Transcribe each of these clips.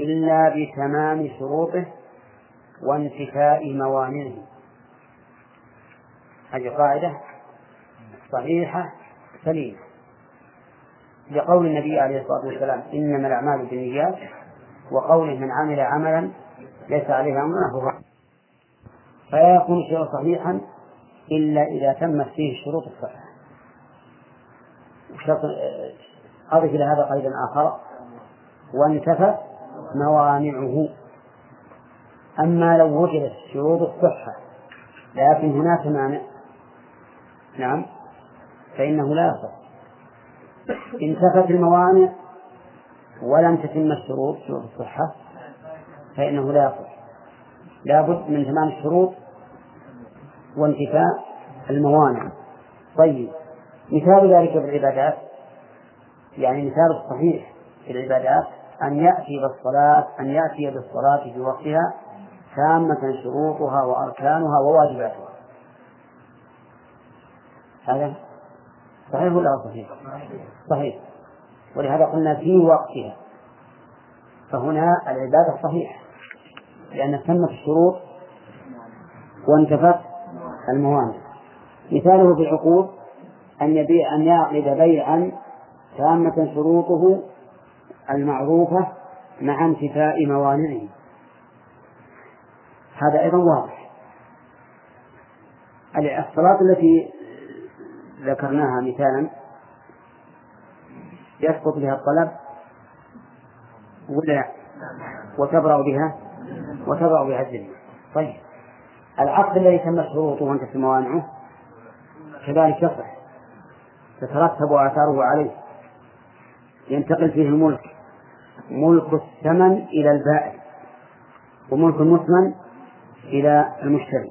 إلا بتمام شروطه وانتفاء موانعه. هذه قاعدة صحيحة سليمة. لقول النبي عليه الصلاة والسلام إنما الأعمال بالنيات وقوله من عمل عملا ليس عليه أمرنا فهو فلا يكون الشيء صحيحا إلا إذا تمت فيه شروط الصحة أضف إلى هذا قيدا آخر. وانتفت موانعه. أما لو وجدت شروط الصحة لكن هناك مانع. نعم. فإنه لا يصح. انتفت الموانع ولم تتم الشروط شروط الصحة فإنه لا يصح. لابد من تمام الشروط وانتفاء الموانع. طيب. مثال ذلك في العبادات يعني مثال الصحيح في العبادات أن يأتي بالصلاة أن يأتي بالصلاة في وقتها تامة شروطها وأركانها وواجباتها. هذا صحيح ولا صحيح؟ صحيح. ولهذا قلنا في وقتها. فهنا العبادة صحيحة لأن تمت الشروط وانتفت الموانع. مثاله في العقود أن يبيع أن يعقد بيعا تامة شروطه المعروفة مع انتفاء موانعه. هذا أيضا واضح. الصلاة التي ذكرناها مثالا يسقط بها الطلب ولا وتبرأ بها وتبرأ بها الذمة. طيب. العقد الذي تمت شروطه وانتهت موانعه كذلك يصح. تترتب آثاره عليه. ينتقل فيه الملك. ملك الثمن إلى البائع وملك المثمن إلى المشتري.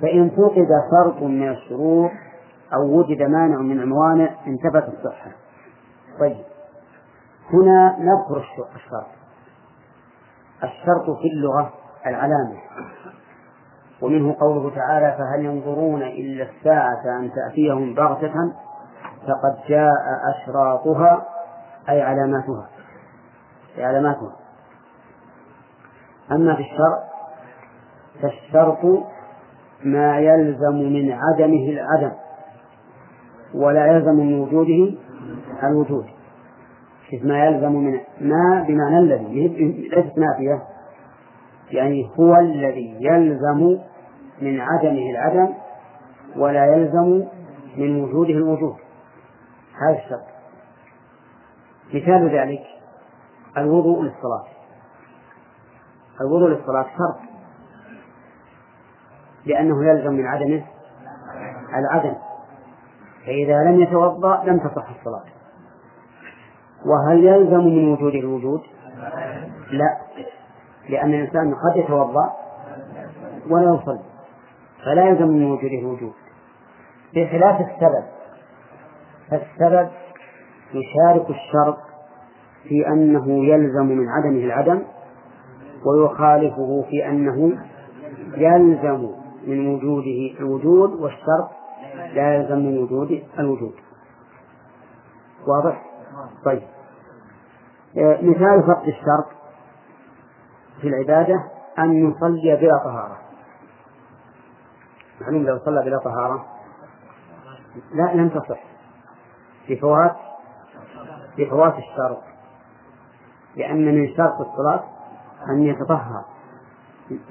فإن فقد شرط من الشروط أو وجد مانع من الموانع انتفت الصحة. طيب هنا نذكر الشرط. الشرط في اللغة العلامة. ومنه قوله تعالى فهل ينظرون إلا الساعة أن تأتيهم بغتة؟ فقد جاء أشراطها أي علاماتها. أي علاماتها أما في الشرع فالشرط ما يلزم من عدمه العدم ولا يلزم من وجوده الوجود. ما يلزم من ما بمعنى الذي ليست نافية يعني هو الذي يلزم من عدمه العدم ولا يلزم من وجوده الوجود. هذا الشرط. مثال ذلك الوضوء للصلاة. الوضوء للصلاة شرط. لأنه يلزم من عدمه العدم. فإذا لم يتوضأ لم تصح الصلاة. وهل يلزم من وجود الوجود؟ لا. لأن الإنسان قد يتوضأ ولا يصلي. فلا يلزم من وجوده الوجود. بخلاف السبب. فالسبب يشارك الشرط في أنه يلزم من عدمه العدم ويخالفه في أنه يلزم من وجوده الوجود والشرط لا يلزم من وجود الوجود. واضح؟ طيب. مثال فقد الشرط في العبادة أن يصلي بلا طهارة. معلوم لو صلى بلا طهارة؟ لا لم تصح. لفوات لفوات الشرط. لأن من شرط الصلاة أن يتطهر.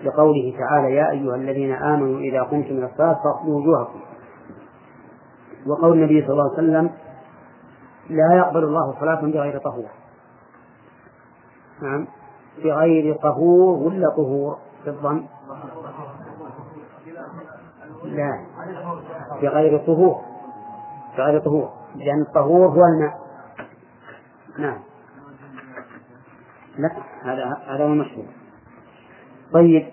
لقوله تعالى يا أيها الذين آمنوا إذا قمتم إلى الصلاة فاغسلوا وجوهكم. وقول النبي صلى الله عليه وسلم لا يقبل الله صلاة بغير طهور. نعم. بغير طهور ولا طهور؟ في الظن لا. بغير طهور. بغير طهور. لأن الطهور هو الماء. نعم. لا هذا هذا هو المشهور طيب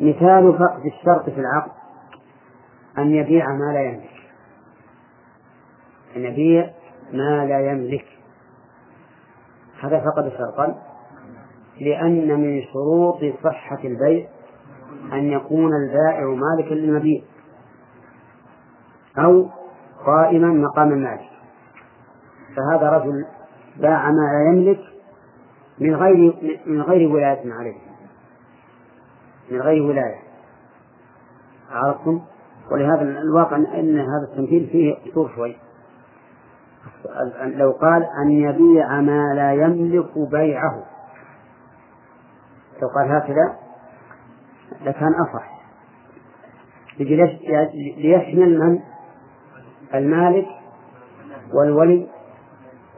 مثال فقد الشرط في العقد أن يبيع ما لا يملك. أن يبيع ما لا يملك. هذا فقد شرطا لأن من شروط صحة البيع أن يكون البائع مالكا للمبيع أو قائما مقام المالك. فهذا رجل باع ما لا يملك من غير من غير ولاية عليه من غير ولاية. عرفتم؟ ولهذا الواقع أن هذا التمثيل فيه قصور شوي. لو قال أن يبيع ما لا يملك بيعه. لو قال هكذا لكان أصح. ليشمل من؟ المالك والولي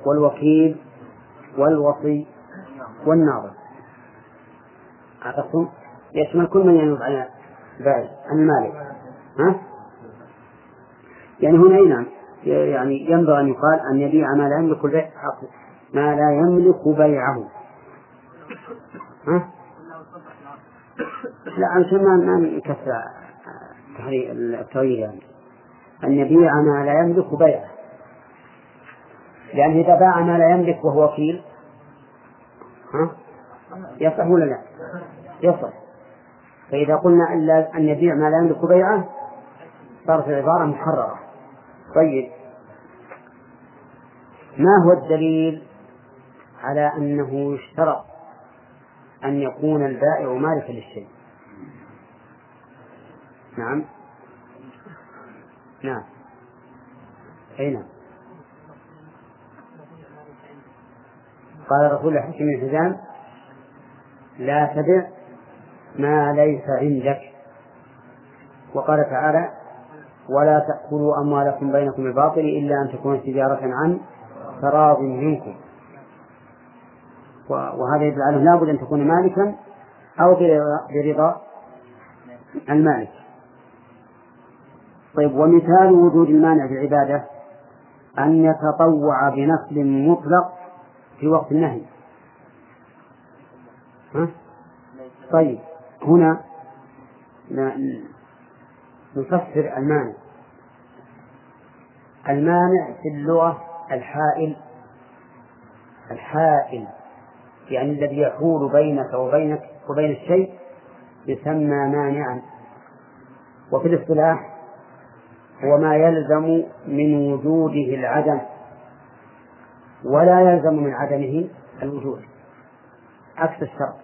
والوكيل والوصي والناظر عرفتم؟ يشمل كل من ينوب على بائع عن المالك ها؟ يعني هنا أي نعم يعني ينبغي أن يقال أن يبيع ما لا يملك البيع ما لا يملك بيعه ها؟ لا عشان ما ما نكسر التغيير يعني أن يبيع ما لا يملك بيعه لأن إذا باع ما لا يملك وهو وكيل ها؟ يصح ولا لا؟ يصح. فإذا قلنا أن يبيع ما لا يملك بيعه صارت العبارة محررة. طيب. ما هو الدليل على أنه يشترط أن يكون البائع مالكا للشيء؟ نعم. نعم. أي نعم. قال الرسول لحكيم بن حزام لا تبع ما ليس عندك. وقال تعالى ولا تأكلوا أموالكم بينكم بالباطل إلا أن تكون تجارة عن تراض منكم. وهذا يدل على لابد أن تكون مالكا أو برضا المالك. طيب ومثال وجود المانع في العبادة أن يتطوع بنفل مطلق في وقت النهي. ها؟ طيب هنا نفسر المانع. المانع في اللغة الحائل. الحائل يعني الذي يحول بينك وبينك وبين الشيء يسمى مانعا. وفي الاصطلاح هو ما يلزم من وجوده العدم. ولا يلزم من عدمه الوجود. عكس الشرط.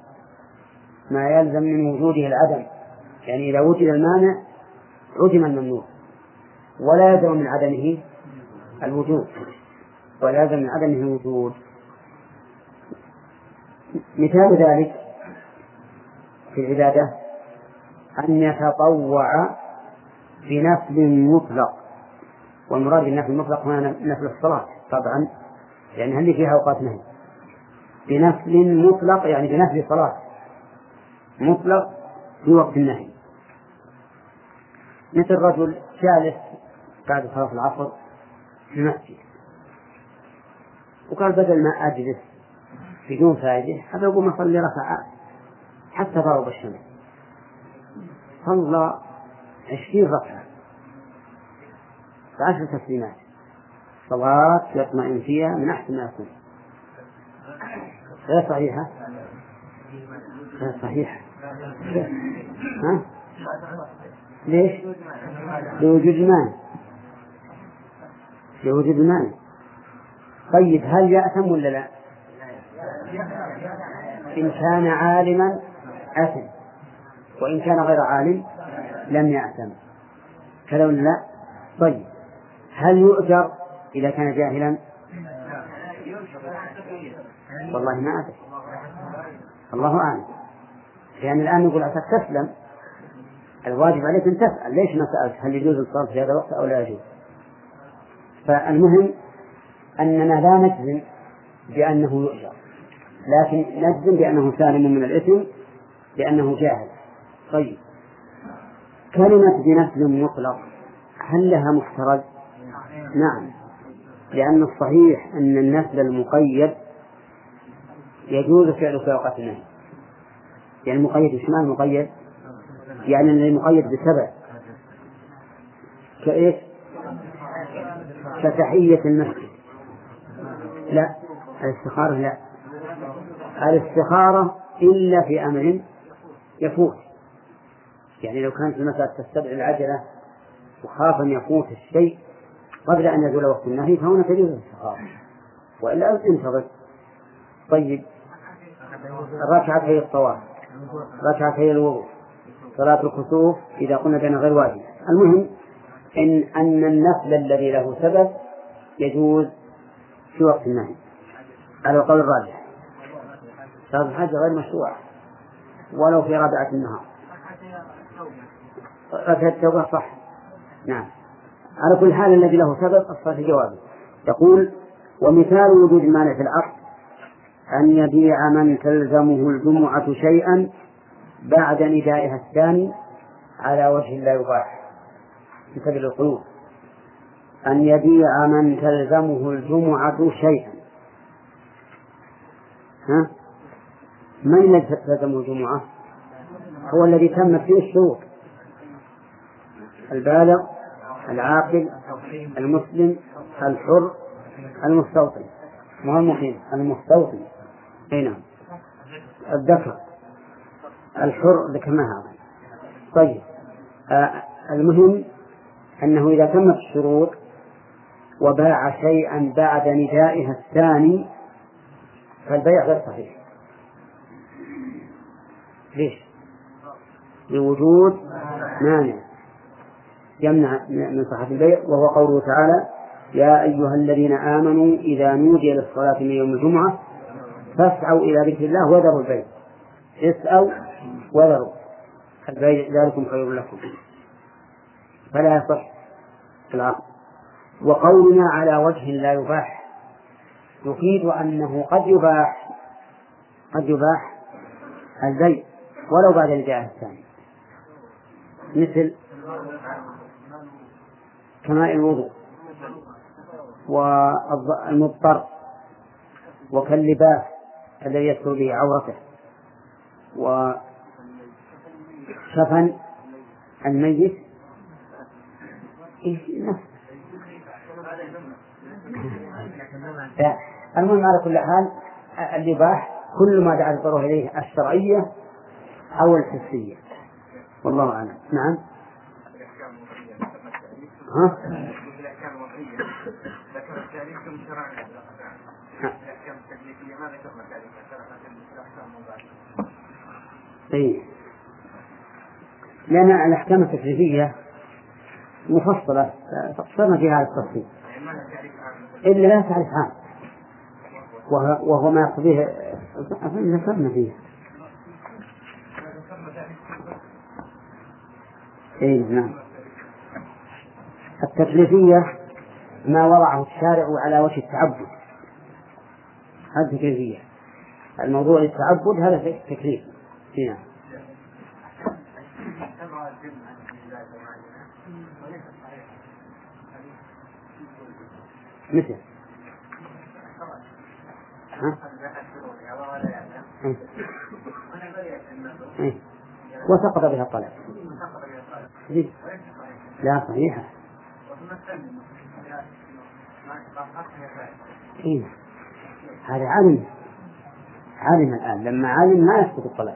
ما يلزم من وجوده العدم. يعني إذا وجد المانع عدم الممنوع. ولا يلزم من عدمه الوجود. ولا يلزم من عدمه الوجود. مثال ذلك في العبادة أن يتطوع بنفل مطلق. والمراد بالنفل المطلق هنا نفل الصلاة طبعا. يعني هل فيها أوقات نهي. بنفل مطلق يعني بنفل صلاة. مطلق في وقت النهي. مثل رجل جالس بعد صلاة العصر في المسجد. وقال بدل ما أجلس بدون فائدة أبى أقوم أصلي ركعات حتى غرب الشمس. صلى عشرين ركعة. بعشر تسليمات. صلاة يطمئن فيها من أحسن ما يكون غير صحيحة غير صحيحة ها؟ ليش؟ لوجود المال لوجود المال طيب هل يأثم ولا لا؟ إن كان عالما أثم وإن كان غير عالم لم يأثم كذا ولا لا؟ طيب هل يؤجر إذا كان جاهلا؟ والله ما أدري. الله أعلم. لأن الآن نقول عساك تسلم. الواجب عليك أن تسأل. ليش ما سألت؟ هل يجوز الصلاة في هذا الوقت أو لا يجوز؟ فالمهم أننا لا نجزم بأنه يؤجر. لكن نجزم بأنه سالم من الإثم لأنه جاهل. طيب. كلمة بنسل مطلق هل لها محترز؟ نعم. لأن الصحيح أن النسل المقيد يجوز فعله في أوقات النهي يعني المقيد إيش معنى المقيد؟ يعني المقيد بسبب. كإيش؟ كتحية المسجد. لا الاستخارة لا. الاستخارة إلا في أمر يفوت. يعني لو كانت المسألة تستدعي العجلة وخاف أن يفوت الشيء قبل أن يزول وقت النهي فهنا تجوز الاستخارة وإلا انتظر طيب. ركعتي الطواف. ركعتي الوضوء. صلاة الكسوف إذا قلنا بين غير واجب المهم إن أن النفل الذي له سبب يجوز في وقت النهي. على القول الراجح. صلاة الحج غير مشروعة. ولو في رابعة النهار. ركعة التوبة صح. نعم. على كل حال الذي له سبب الصلاة جوابه يقول ومثال وجود المانع في العقد أن يبيع من تلزمه الجمعة شيئا بعد ندائها الثاني على وجه لا يباح. في سبيل القلوب. أن يبيع من تلزمه الجمعة شيئا. ها؟ من الذي تلزمه الجمعة؟ هو الذي تمت فيه الشروط البالغ العاقل المسلم الحر المستوطن. ما المقيم المستوطن. أي نعم. الذكر الحر ذكرناها طيب. آه المهم أنه إذا تمت الشروط وباع شيئا بعد ندائها الثاني فالبيع غير صحيح. ليش؟ لوجود مانع. يمنع من صحة البيع وهو قوله تعالى يا أيها الذين آمنوا إذا نودي للصلاة من يوم الجمعة فاسعوا إلى ذكر الله وذروا البيع. اسعوا وذروا. البيع ذلكم خير لكم. فلا يصح العقد. وقولنا على وجه لا يباح. يفيد أنه قد يباح قد يباح البيع ولو بعد البيع الثاني مثل كماء الوضوء والمضطر وكاللباس الذي يدخل به عورته وشفن الميت المهم على كل حال الإباح كل ما دعا الضروره إليه الشرعية أو الحسية. والله أعلم. نعم. ها؟ إيه. لأن الأحكام التكليفية مفصلة فاقتصرنا في هذا التفصيل إلا لا تعرف عام وهو ما يقضيه ذكرنا فيه إيه نعم التكليفية ما وضعه الشارع على وجه التعبد. هذه التكليفية الموضوع التعبد هذا تكليف نعم. مثل. ها؟ إيه. وسقط بها الطلب. لا صحيحة. إيه؟ هذا علم علم الآن. لما علم ما يسقط الطلب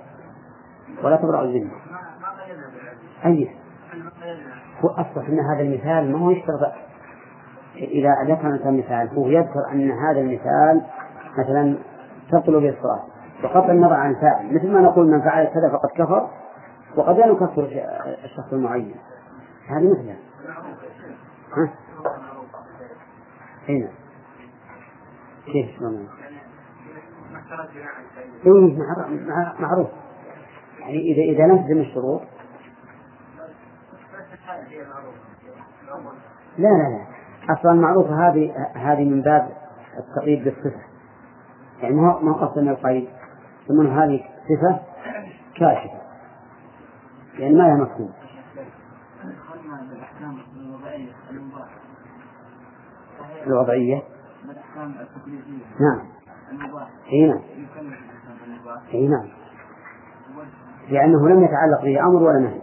ولا تبرأ الذمة أي. هو أصلا أن هذا المثال ما هو يشترط. إذا ذكر مثال هو يذكر أن هذا المثال مثلا تبطل به الصلاة. بغض النظر عن فاعل. مثل ما نقول من فعل كذا فقد كفر وقد لا نكفر الشخص المعين. هذه مثلها. هنا كيف؟ شلون؟ اي معروف. يعني اذا إذا لم الشروط لا لا لا. أصلا المعروفه هذه هذه من باب التقييد بالصفة. يعني ما ما قصد من القيد. ثم هذه صفة كاشفة. يعني ما لها مفهوم. الوضعية. نعم. إي نعم. إي نعم. لأنه لم يتعلق به أمر ولا نهي.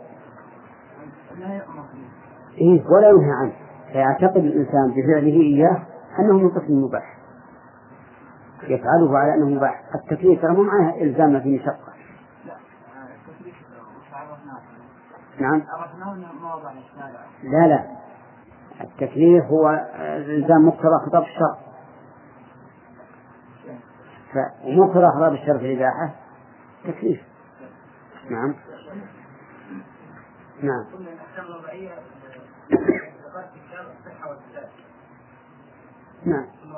إيه ولا ينهى عنه. فيعتقد الإنسان بفعله إياه أنه من قسم مباح. يفعله على أنه مباح. التكليف ترى مو معناه إلزام في مشقة نعم. لا لا. التكليف هو الزام مقتضى خطاب الشرع. فمكره باب الشرط الإباحة تكليف. نعم. نعم. نعم. ثم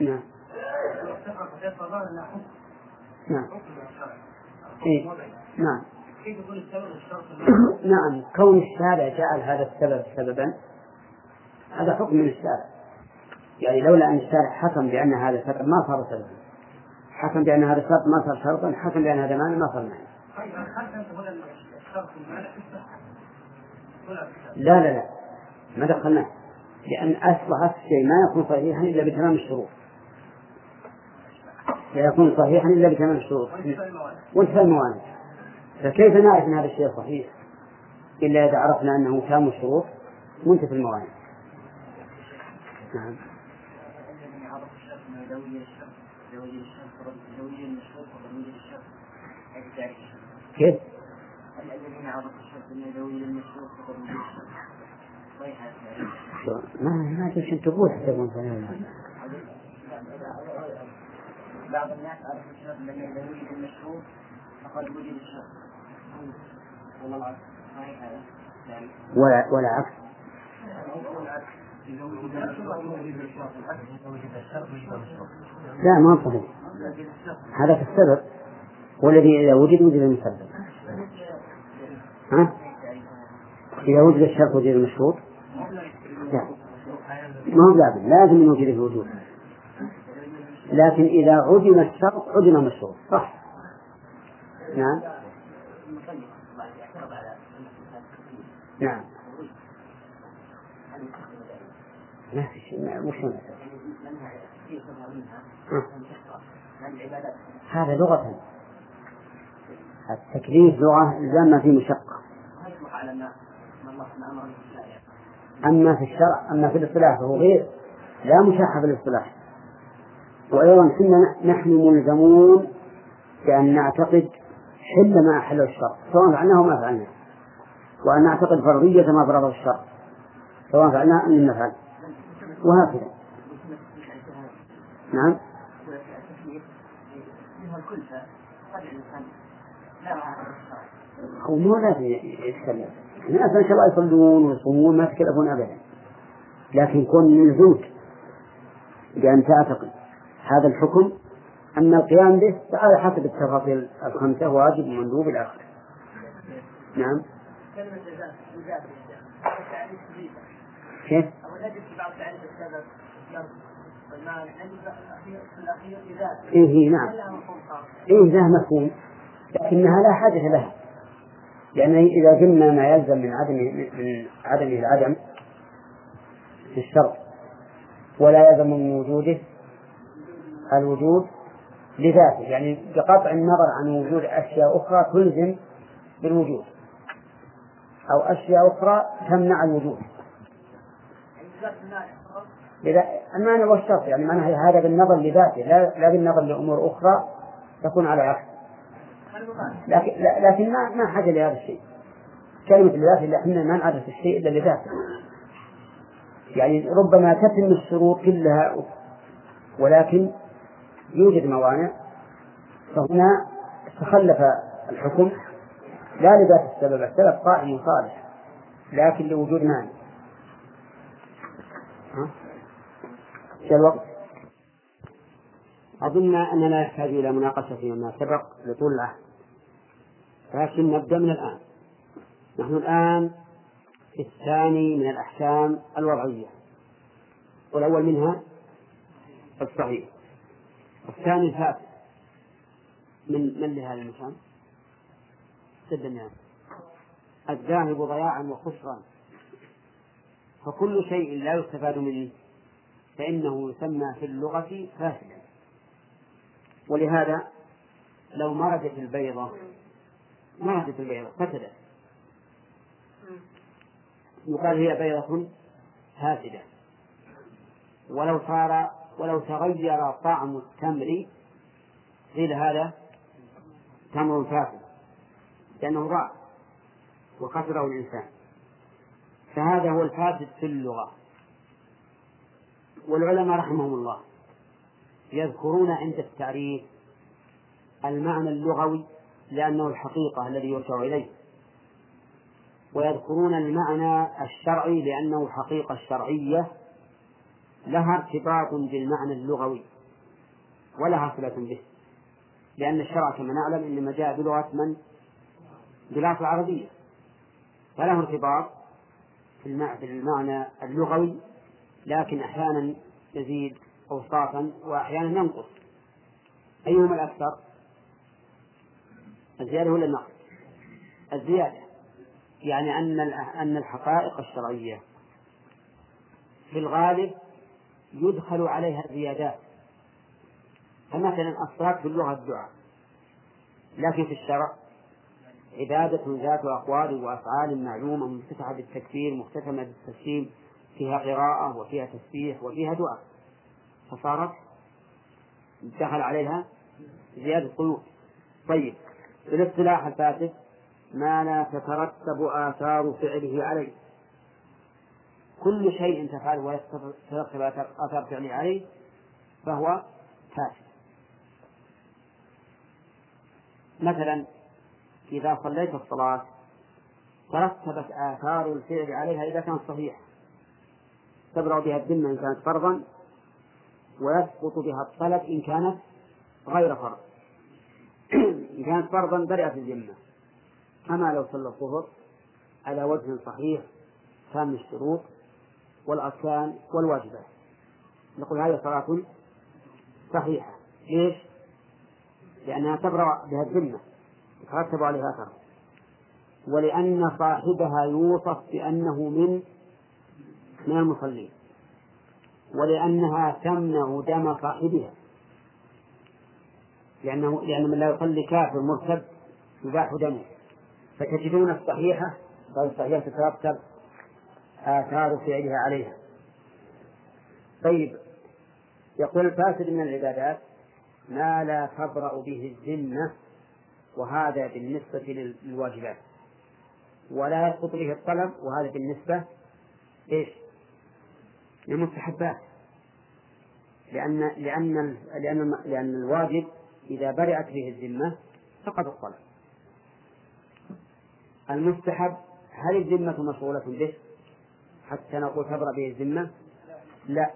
نعم. نعم. الشرع إيه. نعم. نعم كون الشارع جعل هذا السبب سببا هذا حكم من الشارع. يعني لولا أن الشارع حكم بأن هذا سبب ما صار سببا. حكم بأن هذا شرط ما صار شرطا حكم بأن هذا مانع ما صار مانع طيب الشرط؟ لا لا لا. ما دخلناه لأن أصل هذا الشيء ما يكون صحيحا إلا بتمام الشروط. لا يكون صحيحا إلا بتمام الشروط. وانتفى الموانع. فكيف نعرف أن هذا الشيء صحيح؟ إلا إذا عرفنا أنه تام الشروط منتفى الموانع. نعم. كيف؟ شو- ما ما أدري شو تقول تحسبون بعض الناس عرفوا الشرط ذوي المشهور فقد وجد الشرط ولا ولا عكس. لا ما صحيح. هذا في السبب. والذي إذا وجد وجد المسبب. ها؟ إذا وجد الشرط وجد المشروط. لا. ما هو لازم. لازم من وجد الوجود. لكن إذا عدم الشرط عدم المشروط. صح. نعم. نعم. ما في شيء وش. هذا لغة. التكليف لغة إلزام ما مشقة. أما في الشرع أما في الاصطلاح فهو غير. لا مشاحة في الاصطلاح. وأيضا كنا نحن ملزمون بأن نعتقد حل ما أحله الشرع سواء فعلناه ما فعلناه. وأن نعتقد فرضية ما فرضه الشرع سواء فعلناه أم لم نفعل. وهكذا. نعم؟ هو مو لازم يتكلم. الناس ما شاء الله يصلون ويصومون ما يتكلفون ابدا. لكن كون ملزوم بان تعتقد هذا الحكم أما القيام به فعلى حسب التفاصيل الخمسة واجب ومندوب إلى آخره. نعم. كيف؟ إيه نعم. لها؟ إيه ذا مفهوم. لكنها لا حاجة لها. لأن إذا قلنا ما يلزم من عدم من عدمه العدم في الشرط ولا يلزم من وجوده الوجود لذاته يعني بقطع النظر عن وجود أشياء أخرى تلزم بالوجود أو أشياء أخرى تمنع الوجود المانع لذا المعنى والشرط يعني معناه هذا بالنظر لذاته لا, لا بالنظر لأمور أخرى تكون على عكس؟ لكن لكن ما ما حاجة لهذا الشيء. كلمة لذاته اللي إحنا ما نعرف الشيء إلا لذاته. يعني ربما تتم الشروط كلها ولكن يوجد موانع فهنا تخلف الحكم. لا لذات السبب، السبب قائم صالح لكن لوجود مانع. إيش الوقت؟ أظن أننا نحتاج إلى مناقشة فيما سبق لطول العهد. لكن نبدأ من الآن. نحن الآن في الثاني من الأحكام الوضعية. والأول منها الصحيح. الثاني الفاسد من من لهذا المكان؟ سد الناس الذاهب ضياعا وخسرا. فكل شيء لا يستفاد منه. فإنه يسمى في اللغة فاسدا ولهذا لو مرضت البيضة مرضت البيضة فسدت. يقال هي بيضة فاسدة. ولو صار ولو تغير طعم التمر قيل هذا تمر فاسد لأنه ضاع وخسره الإنسان. فهذا هو الفاسد في اللغة. والعلماء رحمهم الله يذكرون عند التعريف المعنى اللغوي لأنه الحقيقة الذي يرجع إليه. ويذكرون المعنى الشرعي لأنه حقيقة الشرعية لها ارتباط بالمعنى اللغوي ولها صلة به لأن الشرع كما نعلم إنما جاء بلغة من؟ بلغة العربية فله ارتباط في المعنى اللغوي لكن أحيانا يزيد أوصافا وأحيانا ينقص أيهما الأكثر؟ الزيادة ولا النقص؟ الزيادة يعني أن أن الحقائق الشرعية في الغالب يدخل عليها زيادات. فمثلا الصلاة في اللغة الدعاء. لكن في الشرع عبادة ذات أقوال وأفعال معلومة مفتتحة بالتكفير مختتمة بالتسليم فيها قراءة وفيها تسبيح وفيها دعاء. فصارت دخل عليها زيادة قيود طيب الاصطلاح الفاسد ما لا تترتب آثار فعله عليه. كل شيء تفعله ويترتب آثار فعله عليه فهو فاسد مثلا إذا صليت الصلاة ترتبت آثار الفعل عليها إذا كانت صحيحة. تبرأ بها الذمة إن كانت فرضا ويسقط بها الطلب إن كانت غير فرض. إن كانت فرضا برئت الذمة. كما لو صلى الظهر على وجه صحيح تام الشروط والأركان والواجبات. نقول هذه صلاة صحيحة. ليش؟ لأنها تبرأ بها الذمة. يترتب عليها أثر. ولأن صاحبها يوصف بأنه من من المصلين. ولأنها تمنع دم صاحبها. لأنه لأن من لا يصلي كافر مرتد يباح دمه. فتجدون الصحيحة. فالصحيحة تترتب آثار فعلها عليها. طيب يقول الفاسد من العبادات ما لا تبرأ به الذمة وهذا بالنسبة للواجبات. ولا يسقط به الطلب وهذا بالنسبة إيش؟ للمستحبات. لأن لأن لأن لأن الواجب إذا برئت به الذمة سقط الطلب. المستحب هل الذمة مشغولة به؟ حتى نقول تبرأ به الذمة؟ لا.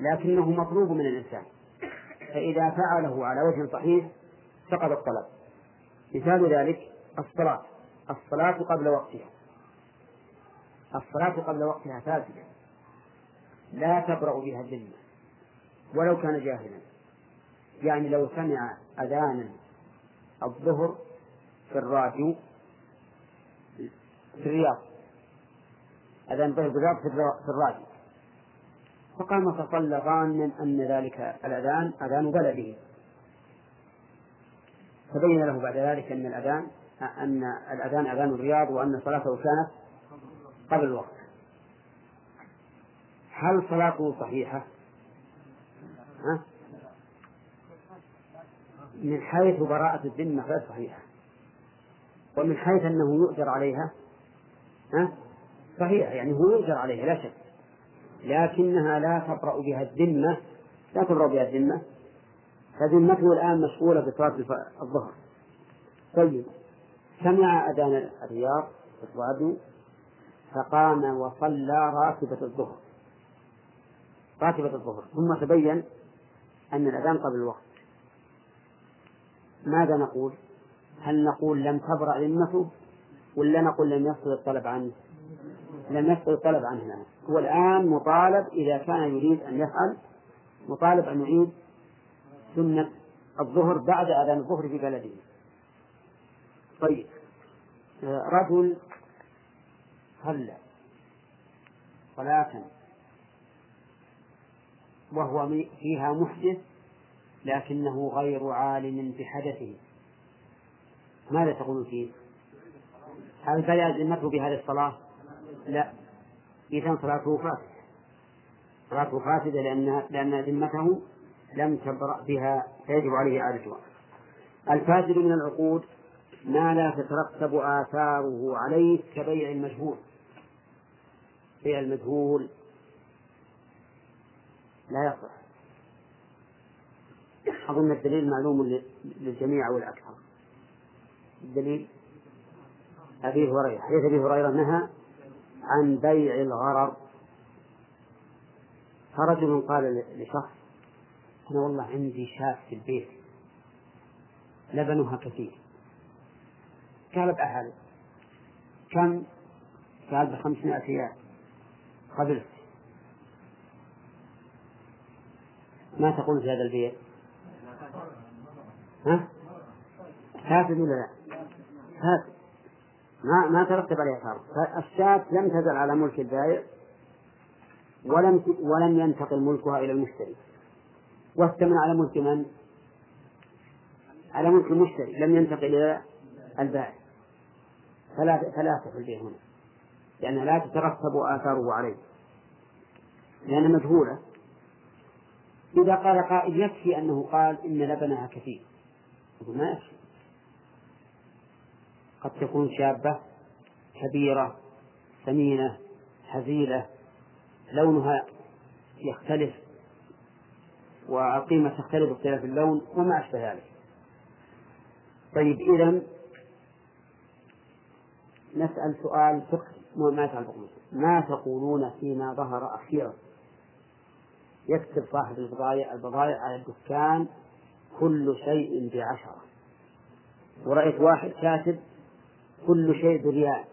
لكنه مطلوب من الإنسان. فإذا فعله على وجه صحيح سقط الطلب. مثال ذلك الصلاة. الصلاة قبل وقتها. الصلاة قبل وقتها فاسدة. لا تبرأ بها الذمة. ولو كان جاهلا. يعني لو سمع أذانا الظهر في الراديو في الرياض. أذان الظهر الرياض في الراديو فقام فصلى ظانا أن ذلك الأذان أذان بلده تبين له بعد ذلك أن الأذان أن الأذان أذان الرياض وأن صلاته كانت قبل الوقت هل صلاته صحيحة؟ ها؟ من حيث براءة الذمة غير صحيحة ومن حيث أنه يؤجر عليها ها؟ صحيحة يعني هو يؤجر عليها لا شك. لكنها لا تبرأ بها الذمة لا تبرأ بها الذمة. فذمته الآن مشغولة بصلاة الظهر. طيب سمع أذان الرياض الراديو فقام وصلى راتبة الظهر. راتبة الظهر. ثم تبين أن الأذان قبل الوقت. ماذا نقول؟ هل نقول لم تبرأ ذمته ولا نقول لم يصل الطلب عنه؟ لم يصل الطلب عنه هو الآن مطالب إذا كان يريد أن يفعل مطالب أن يعيد سنة الظهر بعد أذان الظهر في بلده طيب رجل صلى صلاة وهو فيها محدث لكنه غير عالم بحدثه ماذا تقول فيه؟ هل بدا ذمته بهذه الصلاة؟ لا. إذا صلاته فاسدة صلاته فاسدة لأن ذمته لم تبرأ بها فيجب عليه إعادتها الفاسد من العقود ما لا تترتب آثاره عليه كبيع المجهول. بيع المجهول لا يصح. أظن الدليل معلوم للجميع أو الأكثر. الدليل أبي هريرة. حديث أبي هريرة نهى عن بيع الغرر فرجل قال لشخص أنا والله عندي شاة في البيت لبنها كثير قال بأهل كم؟ قال بخمسمائة ريال قبلت ما تقول في هذا البيت؟ ها؟ فاسد ولا لا؟ فاسد ما ما ترتب عليها ثار فالشاة لم تزل على ملك البائع ولم ولم ينتقل ملكها إلى المشتري. والثمن على ملك من؟ على ملك المشتري. لم ينتقل إلى البائع. فلا فلا تفعل به هنا. لأنها لا تترتب آثاره عليه. لأنها مجهولة. إذا قال قائل يكفي أنه قال إن لبنها كثير. ما يكفي. قد تكون شابة كبيرة ثمينة هزيلة لونها يختلف والقيمة تختلف باختلاف اللون وما أشبه ذلك. طيب إذا نسأل سؤال فقهي. ما ما تقولون فيما ظهر أخيرا؟ يكتب صاحب البضائع البضائع على الدكان كل شيء بعشرة. ورأيت واحد كاتب كل شيء بريال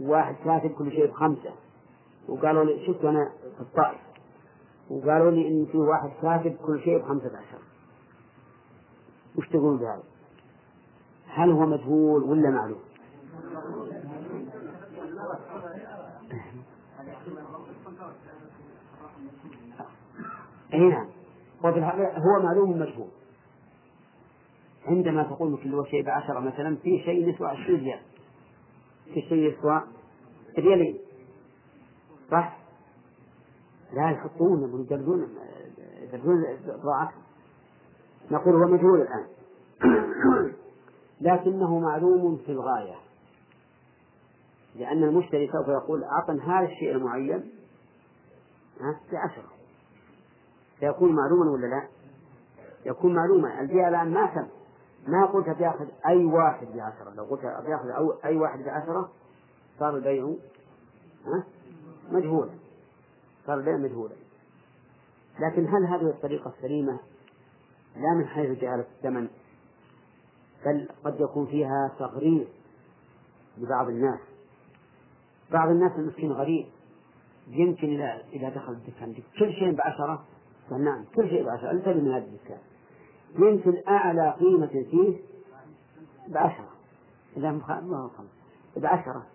واحد كاتب كل شيء بخمسة. وقالوا لي شفت أنا في الطائف. وقالوا لي إن في واحد كاتب كل شيء بخمسة عشر. وش تقول بهذا؟ هل هو مجهول ولا معلوم؟ اي نعم. هو معلوم مجهول عندما تقول كل شيء بعشرة مثلا في شيء يسوى عشرين ريال. في شيء يسوى ريالين. صح؟ لا يحطون يدرجون يدرجون ضاعف. نقول هو مجهول الآن. لكنه معلوم في الغاية. لأن المشتري سوف يقول أعطني هذا الشيء المعين. بعشرة. سيكون معلوما ولا لا؟ يكون معلوما. البيع الآن ما تم ما قلت بياخذ أي واحد بعشرة لو قلت بياخذ أي واحد بعشرة صار البيع مجهولا. صار البيع مجهولا. لكن هل هذه الطريقة السليمة؟ لا من حيث جعلت الثمن بل قد يكون فيها تغرير لبعض الناس. بعض الناس المسكين غريب يمكن إذا إذا دخل الدكان كل شيء بعشرة نعم كل شيء بعشرة أنت من هذا الدكان. يمكن أعلى قيمة فيه؟ بعشرة. إذا ما هو خمسة بعشرة.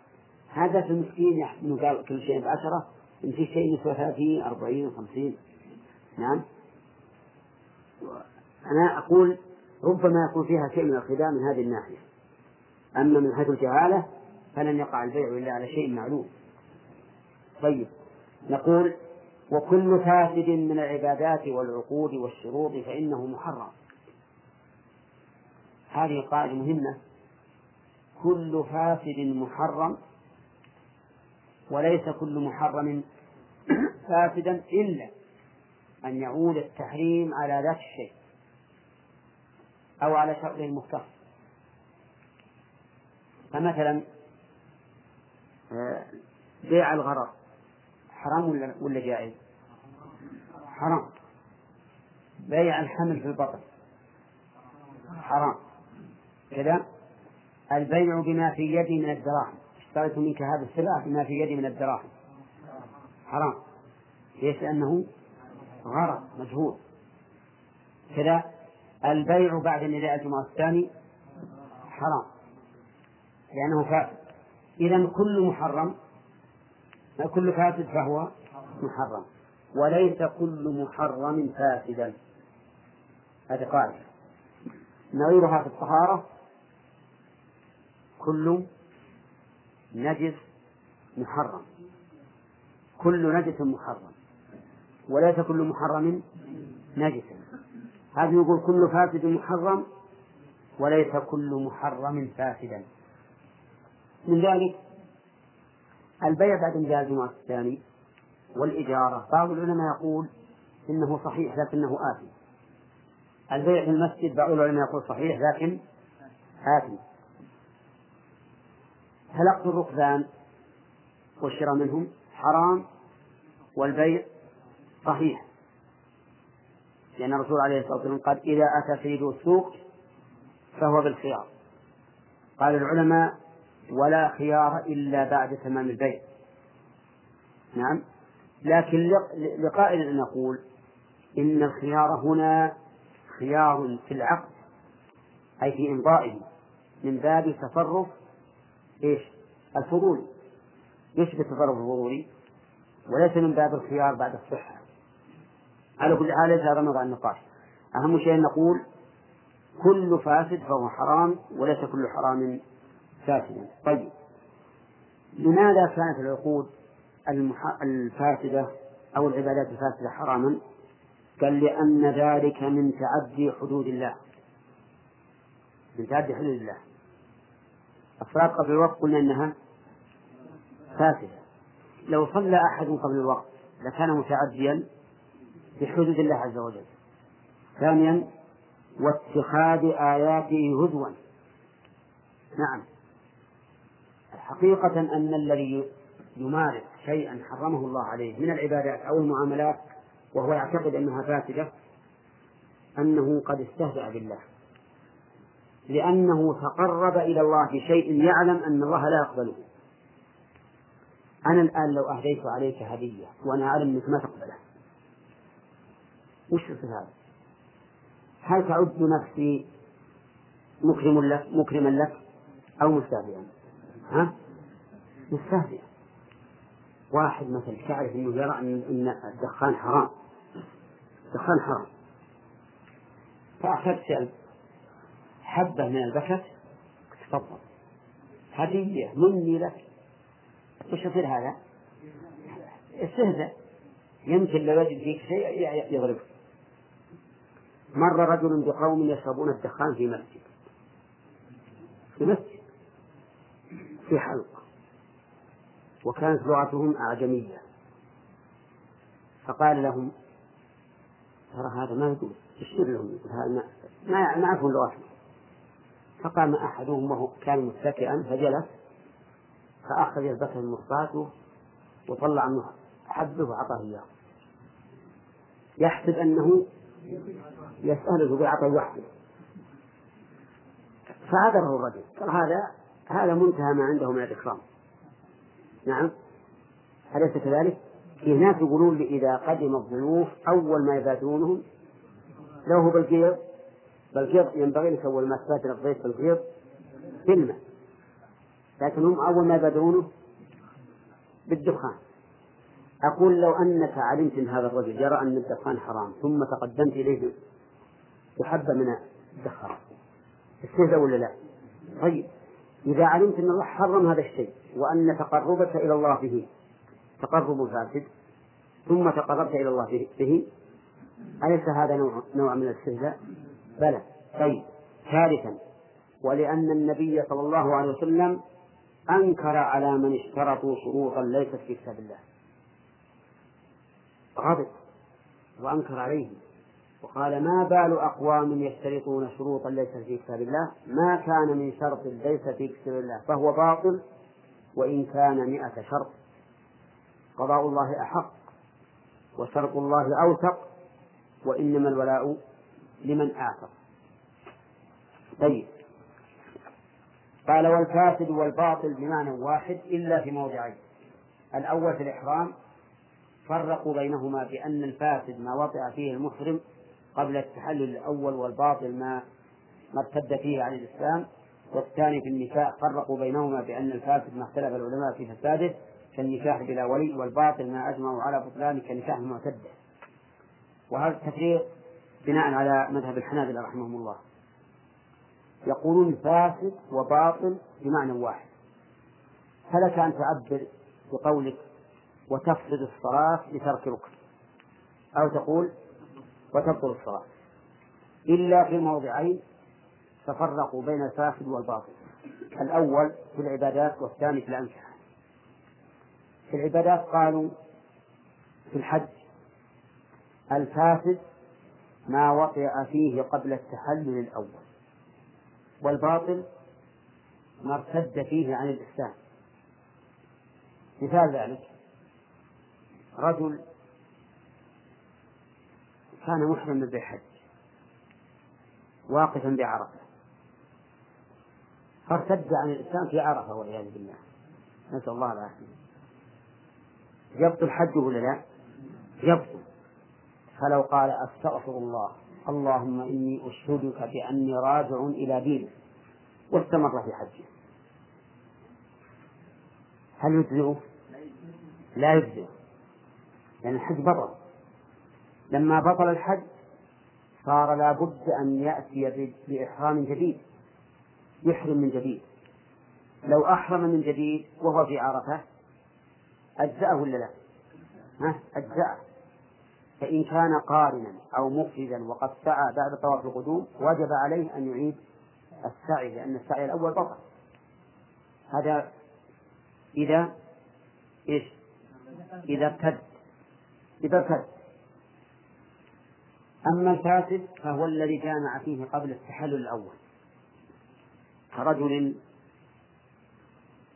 هذا في المسكين يحسن قال كل شيء بعشرة. إن في شيء يسوى ثلاثين أربعين خمسين. نعم. أنا أقول ربما يكون فيها شيء من الخداع من هذه الناحية. أما من حيث الجهالة فلن يقع البيع إلا على شيء معلوم. طيب. نقول وكل فاسد من العبادات والعقود والشروط فإنه محرم. هذه قاعدة مهمة. كل فاسد محرم وليس كل محرم فاسدا إلا أن يعود التحريم على ذات الشيء أو على شرطه المختص. فمثلا آه، بيع الغرر حرام ولا جائز؟ حرام. بيع الحمل في البطن حرام. كذا؟ البيع بما في يدي من الدراهم. اشتريت منك هذا السلعة بما في يدي من الدراهم. حرام. ليس أنه غرض مجهول. كذا؟ البيع بعد النداء الجمعة الثاني حرام. لأنه فاسد. إذا كل محرم. كل فاسد فهو محرم. وليس كل محرم فاسدا. هذه قاعدة. نظيرها في الطهارة. كل نجس محرم. كل نجس محرم. وليس كل محرم نجسا هذا يقول كل فاسد محرم وليس كل محرم فاسدا. من ذلك البيع بعد الجمعة الثاني والإجارة. بعض العلماء يقول إنه صحيح لكنه آثم. البيع في المسجد بعض العلماء يقول صحيح لكن آثم. هلقت الركبان والشراء منهم حرام والبيع صحيح. لأن الرسول عليه الصلاة والسلام قال إذا أتى سيد السوق فهو بالخيار. قال العلماء ولا خيار إلا بعد تمام البيع. نعم. لكن لقائل أن نقول إن الخيار هنا خيار في العقد أي في إمضائه من باب تصرف إيش؟ الفضولي يشبه التصرف الفضولي وليس من باب الخيار بعد الصحة. على كل حال ليس هذا موضع النقاش. أهم شيء نقول كل فاسد فهو حرام وليس كل حرام فاسدا طيب. لماذا كانت العقود الفاسدة أو العبادات الفاسدة حراما؟ قال لأن ذلك من تعدي حدود الله. من تعدي حدود الله. الصلاة قبل الوقت قلنا إنها فاسدة. لو صلى أحد قبل الوقت لكان متعديا بحدود الله عز وجل. ثانيا واتخاذ آياته هزوا. نعم. حقيقة أن الذي يمارس شيئا حرمه الله عليه من العبادات أو المعاملات وهو يعتقد أنها فاسدة أنه قد استهزأ بالله. لأنه تقرب إلى الله بشيء يعلم أن الله لا يقبله أنا الآن لو أهديت عليك هدية وأنا أعلم أنك ما تقبله وش في هذا؟ هل تعد نفسي مكرم لك مكرما لك أو مستهزئا؟ ها؟ مستهزئا واحد مثلا تعرف إنه يرى إن الدخان حرام الدخان حرام فأخذت حبة من البكت تفضل. هدية مني لك. وش يصير هذا؟ استهزأ. يمكن لو يجد فيك شيء يضربك مر رجل بقوم يشربون الدخان في مسجد. في مسجد. في حلقة. وكانت لغتهم أعجمية. فقال لهم ترى هذا ما يجوز اشتر لهم. ما ما يعرفون لغتهم. فقام أحدهم وهو كان متكئا فجلس فأخذ يلبسه مصباته وطلع منه حبه وأعطاه إياه. يحسب أنه يسأله بأعطى وحده. فعذره الرجل. قال هذا هذا منتهى ما عنده من الإكرام. نعم. أليس كذلك؟ في ناس يقولون إذا قدم الضيوف أول ما يبادرونهم لو هو بالقيض بالقيض ينبغي لك أول ما تبادر الضيف بالقيض كلمة لكن هم أول ما يبادرونه بالدخان أقول لو أنك علمت أن هذا الرجل يرى أن الدخان حرام ثم تقدمت إليه بحبة من الدخان استهزأ ولا لا؟ طيب إذا علمت أن الله حرم هذا الشيء وأن تقربك إلى الله به تقرب فاسد ثم تقربت إلى الله به أليس هذا نوع, نوع من الاستهزاء؟ بلى. طيب. ثالثا ولأن النبي صلى الله عليه وسلم أنكر على من اشترطوا شروطا ليست في كتاب الله. غضب. وأنكر عليهم وقال ما بال أقوام يشترطون شروطا ليست في كتاب الله؟ ما كان من شرط ليس في كتاب الله فهو باطل وإن كان مئة شرط. قضاء الله أحق وشرط الله أوثق وإنما الولاء لمن أعتق طيب. قال والفاسد والباطل بمعنى واحد إلا في موضعين. الأول في الإحرام فرقوا بينهما بأن الفاسد ما وطئ فيه المحرم قبل التحلل الأول والباطل ما ما ارتد فيه عن الإسلام والثاني في النكاح فرقوا بينهما بأن الفاسد ما اختلف العلماء في فساده كالنكاح بلا ولي والباطل ما أجمعوا على بطلان كنكاح المعتدة وهذا التفريق بناء على مذهب الحنابلة رحمهم الله. يقولون فاسد وباطل بمعنى واحد. فلك أن تعبر بقولك وتفسد الصلاة لترك ركن. أو تقول وتبطل الصلاة إلا في موضعين تفرقوا بين الفاسد والباطل. الأول في العبادات والثاني في الأنكحة. في العبادات قالوا في الحج الفاسد ما وطئ فيه قبل التحلل الأول. والباطل ما ارتد فيه عن الإسلام. مثال ذلك رجل كان محرما بالحج واقفا بعرفة فارتد عن الإسلام في عرفة والعياذ بالله. نسأل الله العافية. يبطل حجه ولا لا؟ يبطل. فلو قال أستغفر الله اللهم إني أشهدك بأني راجع إلى دينك. واستمر في حجه. هل يجزئه؟ لا يجزئه. لأن الحج بطل. لما بطل الحج صار لا بد أن يأتي بإحرام جديد. يحرم من جديد. لو أحرم من جديد وهو في عرفة أجزأه ولا لا؟ ها؟ أجزأه. فإن كان قارنا أو مفردا وقد سعى بعد طواف القدوم وجب عليه أن يعيد السعي لأن السعي الأول بطل. هذا إذا إيش؟ إذا ارتد إذا ارتد أما الفاسد فهو الذي جامع فيه قبل التحلل الأول. كرجل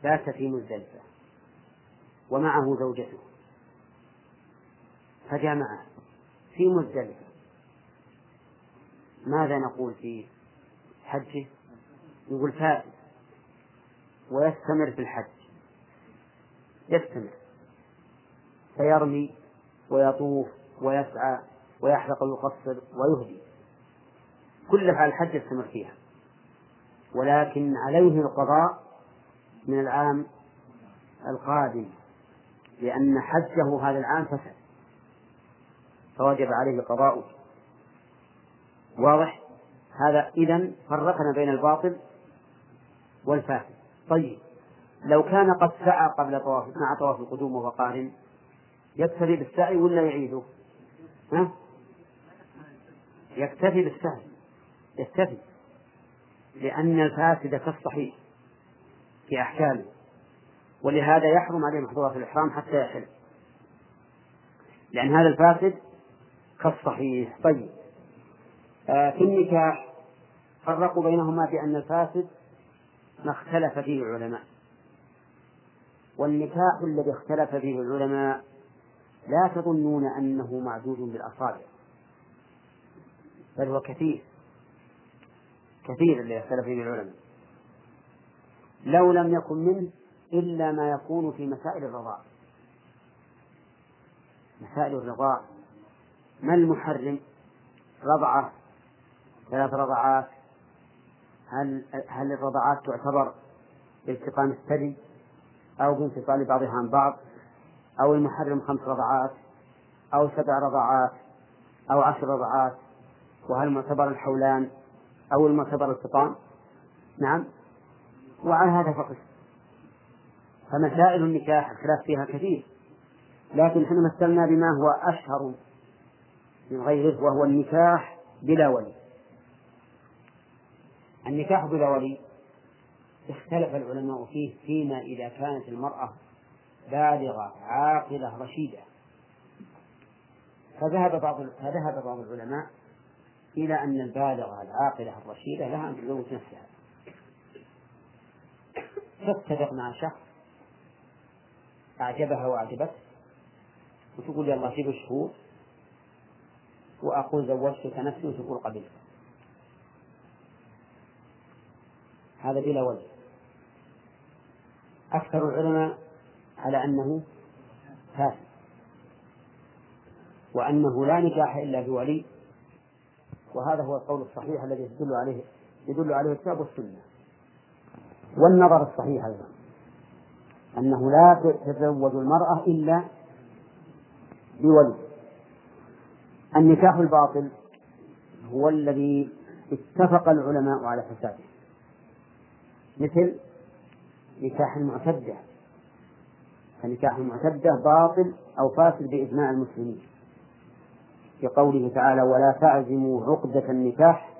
بات في مزدلفة ومعه زوجته. فجامعة في مزدلفة. ماذا نقول في حجه؟ يقول فاسد ويستمر في الحج. يستمر. فيرمي ويطوف ويسعى ويحلق ويقصر ويهدي. كل أفعال الحج يستمر فيها. ولكن عليه القضاء من العام القادم لأن حجه هذا العام فسد. فوجب عليه قضاؤه واضح؟ هذا إذا فرقنا بين الباطل والفاسد. طيب لو كان قد سعى قبل طواف مع طواف القدوم وهو قارن يكتفي بالسعي ولا يعيده؟ ها؟ يكتفي بالسعي. يكتفي. لأن الفاسد كالصحيح في أحكامه. ولهذا يحرم عليه محظورات الإحرام حتى يحل. لأن هذا الفاسد كالصحيح. طيب. آه في النكاح فرقوا بينهما بأن الفاسد ما اختلف فيه العلماء. والنكاح الذي اختلف فيه العلماء لا تظنون أنه معدود بالأصابع بل هو كثير. كثير اللي اختلف فيه العلماء. لو لم يكن منه إلا ما يكون في مسائل الرضاع. مسائل الرضاع. ما المحرم؟ رضعة ثلاث رضعات. هل هل الرضعات تعتبر بالتقام الثدي أو بانفصال بعضها عن بعض؟ أو المحرم خمس رضعات أو سبع رضعات أو عشر رضعات؟ وهل معتبر الحولان أو المعتبر الفطام نعم. وعلى هذا فقط. فمسائل النكاح الخلاف فيها كثير. لكن إحنا مثلنا بما هو أشهر من غيره وهو النكاح بلا ولي. النكاح بلا ولي اختلف العلماء فيه فيما إذا كانت المرأة بالغة عاقلة رشيدة. فذهب بعض فذهب بعض العلماء إلى أن البالغة العاقلة الرشيدة لها أن تزوج نفسها. تتفق مع شخص أعجبها وأعجبته وتقول يلا سيب شهور وأقول زوجتك نفسي وتقول قبلت هذا بلا وجه. أكثر العلماء على أنه فاسد. وأنه لا نكاح إلا بولي. وهذا هو القول الصحيح الذي يدل عليه يدل عليه الكتاب والسنة والنظر الصحيح أيضا. أنه لا تتزوج المرأة إلا بولي. النكاح الباطل هو الذي اتفق العلماء على فساده مثل نكاح المعتدة. فنكاح المعتدة باطل أو فاسد بإجماع المسلمين. في قوله تعالى ولا تعزموا عقدة النكاح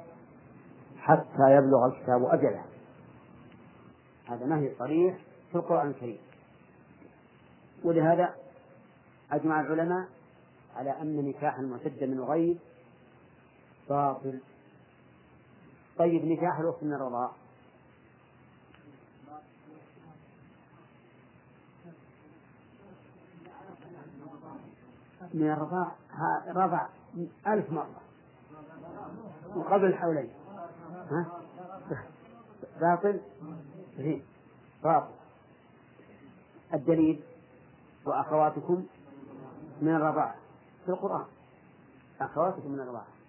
حتى يبلغ الكتاب أجله. هذا نهي صريح في القرآن الكريم. ولهذا أجمع العلماء على أن نكاح المعتدة من الغيب باطل. طيب نكاح الأخت من الرضاع. من الرضاع رضع ألف مرة. وقبل الحولين ها؟ باطل؟ زين. باطل. الدليل وأخواتكم من الرضاعة القرآن. أخواتكم من الرضاعة